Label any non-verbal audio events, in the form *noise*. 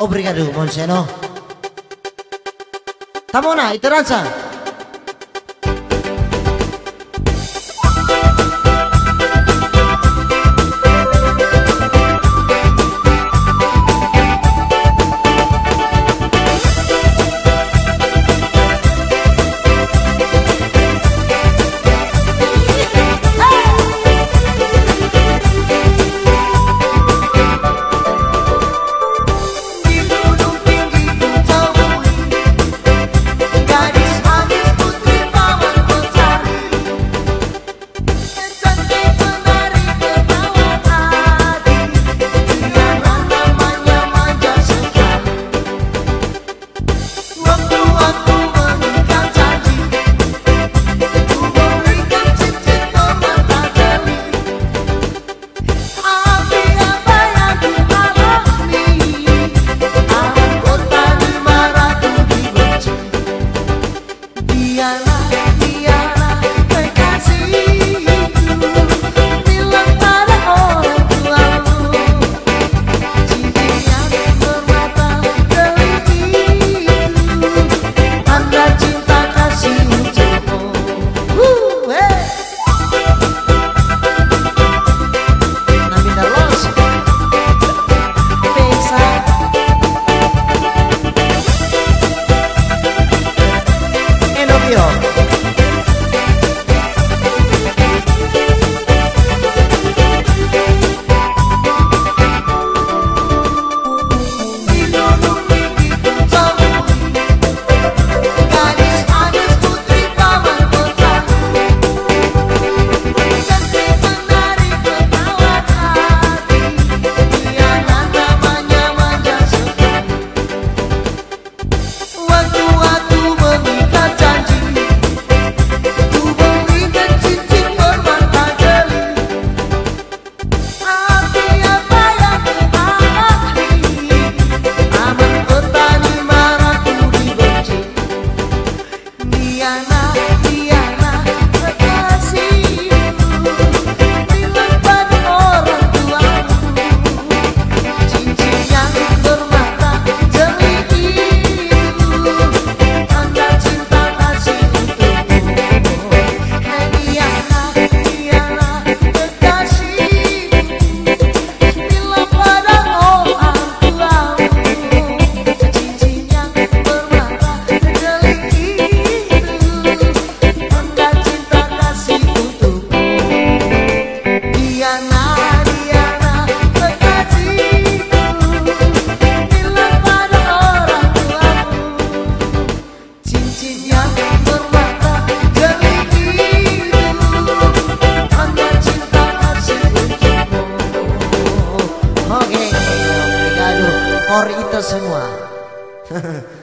Obrigado, Monseno. Tamona, iteranza. Por itu semua. *laughs*